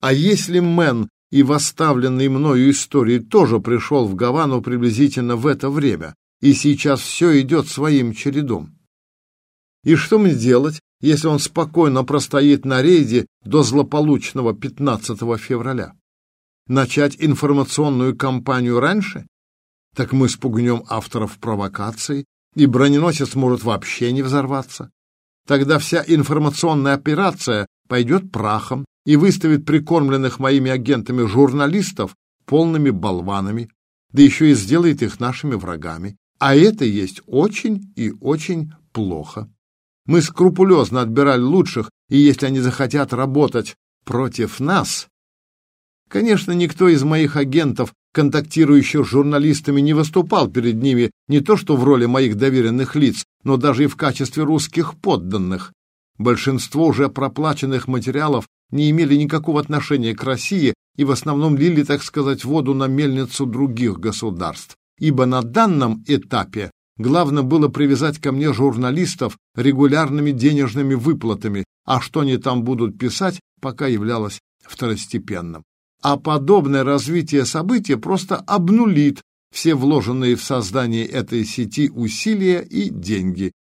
А если Мэн и в оставленной мною истории тоже пришел в Гавану приблизительно в это время, и сейчас все идет своим чередом? И что мне делать, если он спокойно простоит на рейде до злополучного 15 февраля? Начать информационную кампанию раньше? Так мы спугнем авторов провокации, и броненосец может вообще не взорваться. Тогда вся информационная операция пойдет прахом и выставит прикормленных моими агентами журналистов полными болванами, да еще и сделает их нашими врагами. А это есть очень и очень плохо. Мы скрупулезно отбирали лучших, и если они захотят работать против нас... Конечно, никто из моих агентов, контактирующих с журналистами, не выступал перед ними не то что в роли моих доверенных лиц, но даже и в качестве русских подданных. Большинство уже проплаченных материалов не имели никакого отношения к России и в основном лили, так сказать, воду на мельницу других государств, ибо на данном этапе Главное было привязать ко мне журналистов регулярными денежными выплатами, а что они там будут писать, пока являлось второстепенным. А подобное развитие событий просто обнулит все вложенные в создание этой сети усилия и деньги.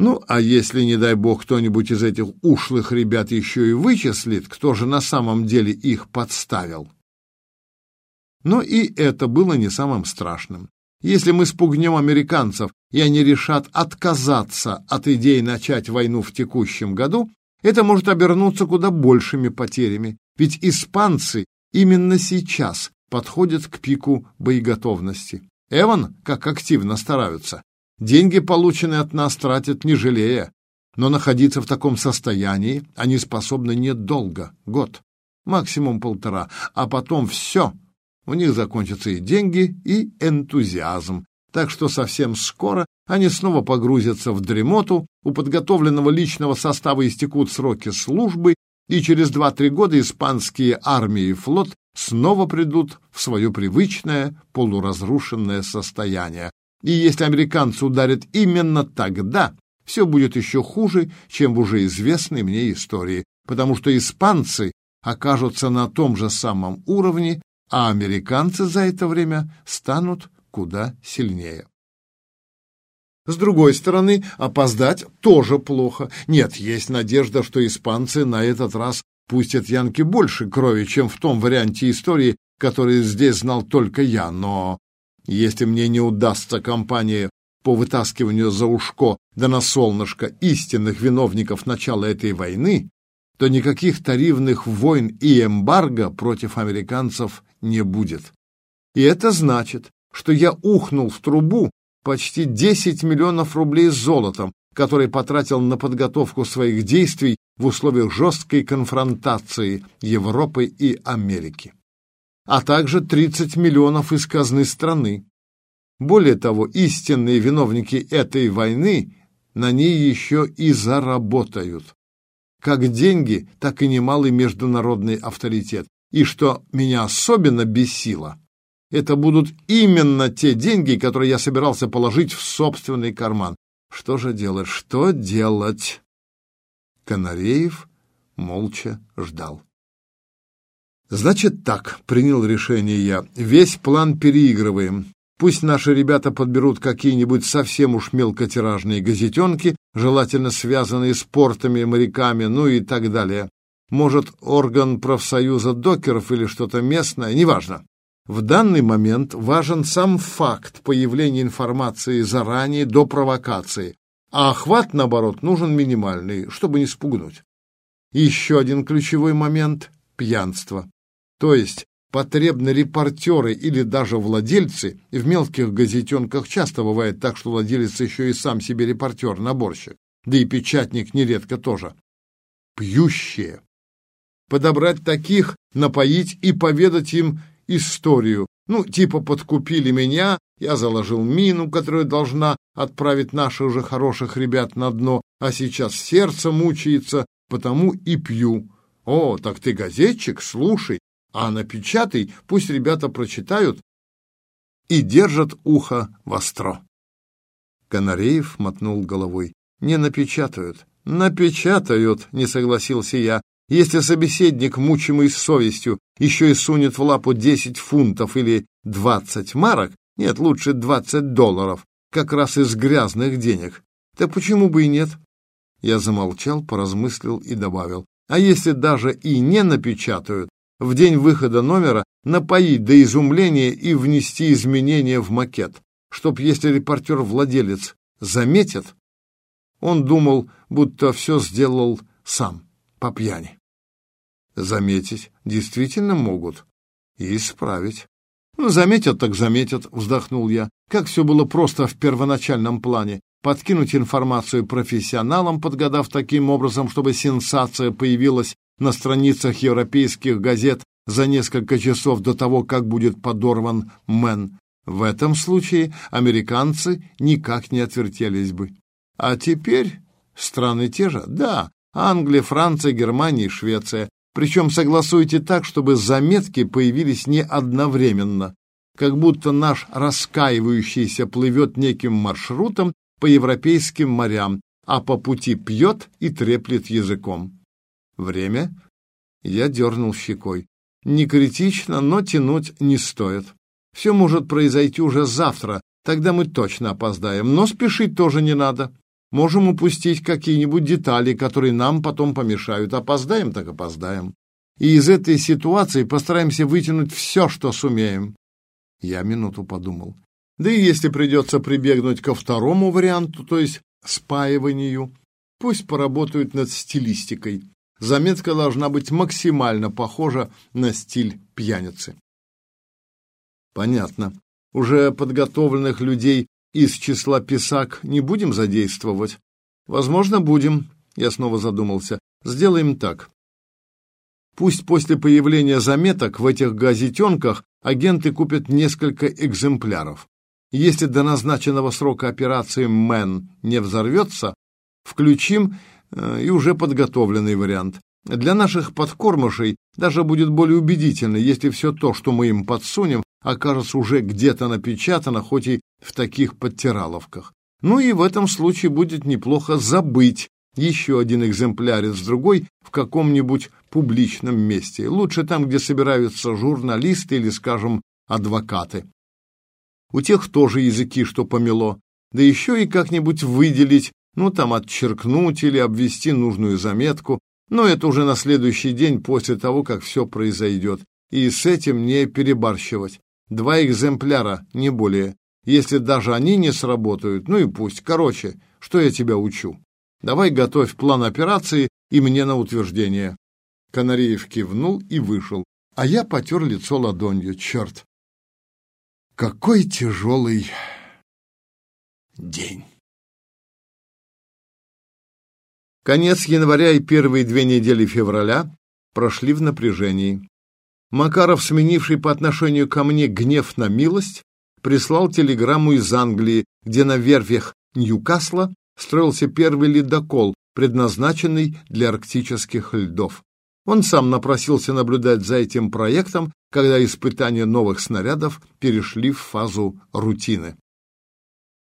Ну, а если, не дай бог, кто-нибудь из этих ушлых ребят еще и вычислит, кто же на самом деле их подставил? Но и это было не самым страшным. Если мы спугнем американцев, и они решат отказаться от идеи начать войну в текущем году, это может обернуться куда большими потерями, ведь испанцы именно сейчас подходят к пику боеготовности. Эван, как активно стараются. Деньги, полученные от нас, тратят не жалея. Но находиться в таком состоянии они способны недолго, год, максимум полтора, а потом все — у них закончатся и деньги, и энтузиазм. Так что совсем скоро они снова погрузятся в дремоту, у подготовленного личного состава истекут сроки службы, и через два-три года испанские армии и флот снова придут в свое привычное полуразрушенное состояние. И если американцы ударят именно тогда, все будет еще хуже, чем в уже известной мне истории, потому что испанцы окажутся на том же самом уровне, а американцы за это время станут куда сильнее. С другой стороны, опоздать тоже плохо. Нет, есть надежда, что испанцы на этот раз пустят Янки больше крови, чем в том варианте истории, который здесь знал только я. Но если мне не удастся кампания по вытаскиванию за ушко да на солнышко истинных виновников начала этой войны, то никаких тарифных войн и эмбарго против американцев не будет. И это значит, что я ухнул в трубу почти 10 миллионов рублей с золотом, который потратил на подготовку своих действий в условиях жесткой конфронтации Европы и Америки, а также 30 миллионов из казны страны. Более того, истинные виновники этой войны на ней еще и заработают как деньги, так и немалый международный авторитет. И что меня особенно бесило, это будут именно те деньги, которые я собирался положить в собственный карман. Что же делать? Что делать? Канареев молча ждал. «Значит так», — принял решение я, — «весь план переигрываем. Пусть наши ребята подберут какие-нибудь совсем уж мелкотиражные газетенки, желательно связанные с портами, моряками, ну и так далее. Может, орган профсоюза докеров или что-то местное, неважно. В данный момент важен сам факт появления информации заранее до провокации, а охват, наоборот, нужен минимальный, чтобы не спугнуть. Еще один ключевой момент – пьянство. То есть потребны репортеры или даже владельцы, в мелких газетенках часто бывает так, что владелец еще и сам себе репортер-наборщик, да и печатник нередко тоже, пьющие. Подобрать таких, напоить и поведать им историю. Ну, типа подкупили меня, я заложил мину, которая должна отправить наших уже хороших ребят на дно, а сейчас сердце мучается, потому и пью. О, так ты газетчик? Слушай, а напечатай, пусть ребята прочитают и держат ухо востро. Канареев мотнул головой. Не напечатают. Напечатают, не согласился я. Если собеседник, мучимый совестью, еще и сунет в лапу 10 фунтов или 20 марок, нет, лучше 20 долларов, как раз из грязных денег, то почему бы и нет? Я замолчал, поразмыслил и добавил. А если даже и не напечатают, в день выхода номера напоить до изумления и внести изменения в макет, чтоб, если репортер-владелец заметит, он думал, будто все сделал сам, по пьяни. Заметить действительно могут и исправить. Ну, заметят так заметят, вздохнул я. Как все было просто в первоначальном плане. Подкинуть информацию профессионалам, подгадав таким образом, чтобы сенсация появилась на страницах европейских газет за несколько часов до того, как будет подорван Мэн. В этом случае американцы никак не отвертелись бы. А теперь страны те же. Да, Англия, Франция, Германия и Швеция. Причем согласуйте так, чтобы заметки появились не одновременно, как будто наш раскаивающийся плывет неким маршрутом по европейским морям, а по пути пьет и треплет языком. Время? Я дернул щекой. Не критично, но тянуть не стоит. Все может произойти уже завтра, тогда мы точно опоздаем, но спешить тоже не надо. Можем упустить какие-нибудь детали, которые нам потом помешают. Опоздаем, так опоздаем. И из этой ситуации постараемся вытянуть все, что сумеем. Я минуту подумал. Да и если придется прибегнуть ко второму варианту, то есть спаиванию, пусть поработают над стилистикой. Заметка должна быть максимально похожа на стиль пьяницы. Понятно. Уже подготовленных людей из числа писак не будем задействовать? Возможно, будем. Я снова задумался. Сделаем так. Пусть после появления заметок в этих газетенках агенты купят несколько экземпляров. Если до назначенного срока операции «Мэн» не взорвется, включим и уже подготовленный вариант. Для наших подкормышей даже будет более убедительно, если все то, что мы им подсунем, окажется уже где-то напечатано, хоть и в таких подтираловках. Ну и в этом случае будет неплохо забыть еще один экземплярец другой в каком-нибудь публичном месте. Лучше там, где собираются журналисты или, скажем, адвокаты. У тех тоже языки, что помело. Да еще и как-нибудь выделить, ну там отчеркнуть или обвести нужную заметку. Но это уже на следующий день после того, как все произойдет. И с этим не перебарщивать. Два экземпляра, не более. Если даже они не сработают, ну и пусть. Короче, что я тебя учу? Давай готовь план операции и мне на утверждение. Канареев кивнул и вышел, а я потер лицо ладонью. Черт! Какой тяжелый день! Конец января и первые две недели февраля прошли в напряжении. Макаров, сменивший по отношению ко мне гнев на милость, прислал телеграмму из Англии, где на верфях Ньюкасла строился первый ледокол, предназначенный для арктических льдов. Он сам напросился наблюдать за этим проектом, когда испытания новых снарядов перешли в фазу рутины.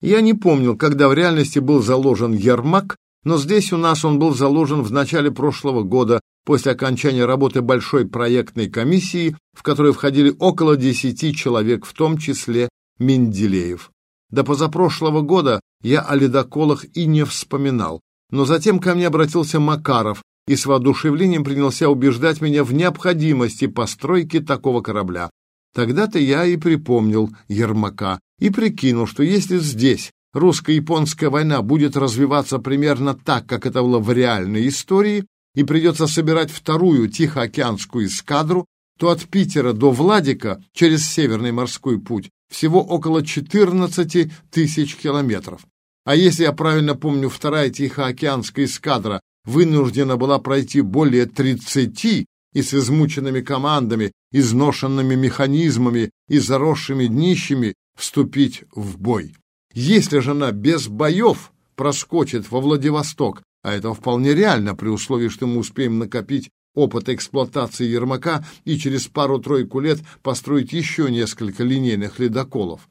Я не помнил, когда в реальности был заложен Ермак, но здесь у нас он был заложен в начале прошлого года, после окончания работы большой проектной комиссии, в которой входили около десяти человек, в том числе Менделеев. До позапрошлого года я о ледоколах и не вспоминал, но затем ко мне обратился Макаров и с воодушевлением принялся убеждать меня в необходимости постройки такого корабля. Тогда-то я и припомнил Ермака и прикинул, что если здесь русско-японская война будет развиваться примерно так, как это было в реальной истории, и придется собирать вторую Тихоокеанскую эскадру, то от Питера до Владика через Северный морской путь всего около 14 тысяч километров. А если я правильно помню, вторая Тихоокеанская эскадра вынуждена была пройти более 30 и с измученными командами, изношенными механизмами и заросшими днищами вступить в бой. Если же она без боев проскочит во Владивосток, а это вполне реально при условии, что мы успеем накопить опыт эксплуатации Ермака и через пару-тройку лет построить еще несколько линейных ледоколов.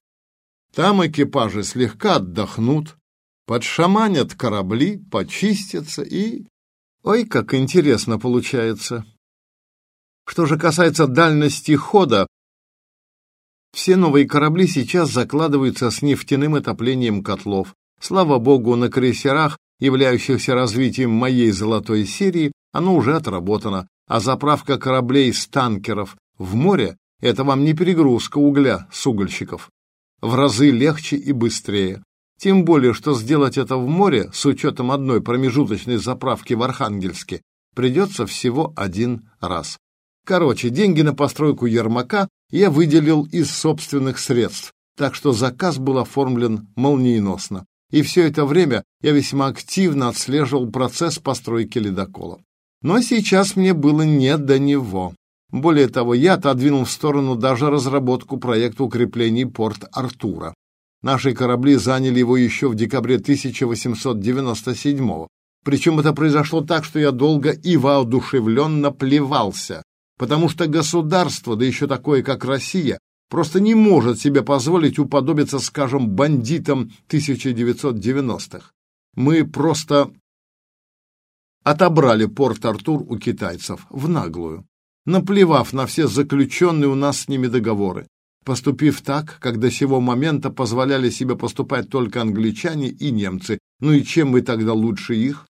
Там экипажи слегка отдохнут, подшаманят корабли, почистятся и Ой, как интересно получается. Что же касается дальности хода, все новые корабли сейчас закладываются с нефтяным отоплением котлов. Слава богу, на крейсерах, являющихся развитием моей золотой серии, оно уже отработано, а заправка кораблей с танкеров в море — это вам не перегрузка угля с угольщиков. В разы легче и быстрее. Тем более, что сделать это в море с учетом одной промежуточной заправки в Архангельске придется всего один раз. Короче, деньги на постройку Ермака я выделил из собственных средств, так что заказ был оформлен молниеносно. И все это время я весьма активно отслеживал процесс постройки ледокола. Но сейчас мне было не до него. Более того, я отодвинул в сторону даже разработку проекта укреплений порт Артура. Наши корабли заняли его еще в декабре 1897 -го. Причем это произошло так, что я долго и воодушевленно плевался потому что государство, да еще такое, как Россия, просто не может себе позволить уподобиться, скажем, бандитам 1990-х. Мы просто отобрали Порт-Артур у китайцев в наглую, наплевав на все заключенные у нас с ними договоры, поступив так, как до сего момента позволяли себе поступать только англичане и немцы, ну и чем мы тогда лучше их?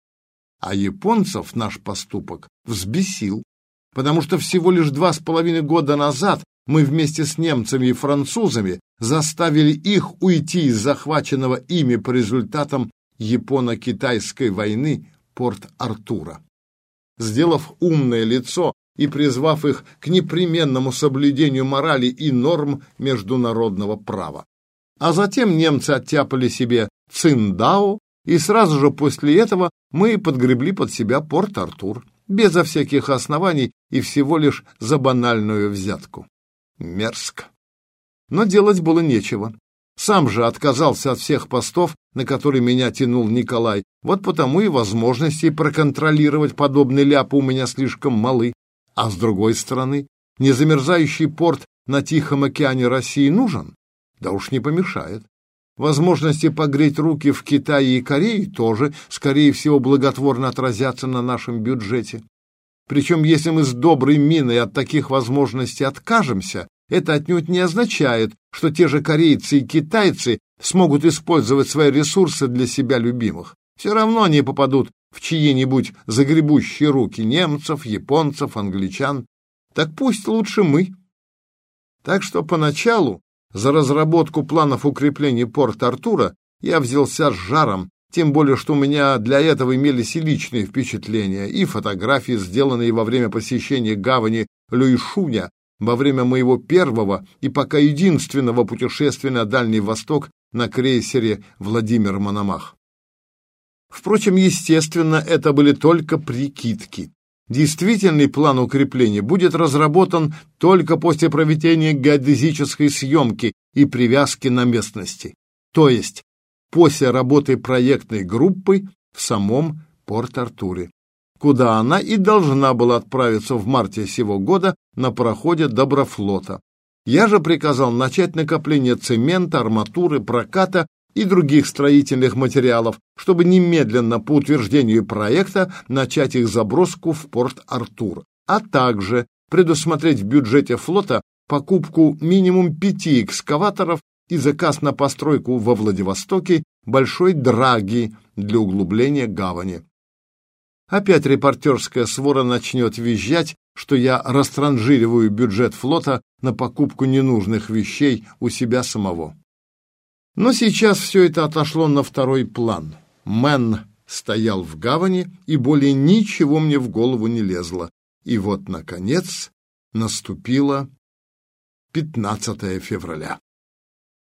А японцев наш поступок взбесил потому что всего лишь два с половиной года назад мы вместе с немцами и французами заставили их уйти из захваченного ими по результатам Японо-Китайской войны порт Артура. Сделав умное лицо и призвав их к непременному соблюдению морали и норм международного права. А затем немцы оттяпали себе Циндао, и сразу же после этого мы подгребли под себя порт Артур безо всяких оснований и всего лишь за банальную взятку. Мерзко. Но делать было нечего. Сам же отказался от всех постов, на которые меня тянул Николай, вот потому и возможности проконтролировать подобный ляп у меня слишком малы. А с другой стороны, незамерзающий порт на Тихом океане России нужен? Да уж не помешает. Возможности погреть руки в Китае и Корее тоже, скорее всего, благотворно отразятся на нашем бюджете. Причем, если мы с доброй миной от таких возможностей откажемся, это отнюдь не означает, что те же корейцы и китайцы смогут использовать свои ресурсы для себя любимых. Все равно они попадут в чьи-нибудь загребущие руки немцев, японцев, англичан. Так пусть лучше мы. Так что поначалу за разработку планов укрепления порта Артура я взялся с жаром, тем более, что у меня для этого имелись и личные впечатления, и фотографии, сделанные во время посещения гавани Люишуня, во время моего первого и пока единственного путешествия на Дальний Восток на крейсере «Владимир Мономах». Впрочем, естественно, это были только прикидки. Действительный план укрепления будет разработан только после проведения геодезической съемки и привязки на местности, то есть после работы проектной группы в самом Порт-Артуре, куда она и должна была отправиться в марте сего года на пароходе Доброфлота. Я же приказал начать накопление цемента, арматуры, проката и других строительных материалов, чтобы немедленно по утверждению проекта начать их заброску в порт Артур, а также предусмотреть в бюджете флота покупку минимум пяти экскаваторов и заказ на постройку во Владивостоке большой драги для углубления гавани. Опять репортерская свора начнет визжать, что я растранжириваю бюджет флота на покупку ненужных вещей у себя самого. Но сейчас все это отошло на второй план. Мэн стоял в гавани, и более ничего мне в голову не лезло. И вот, наконец, наступило 15 февраля.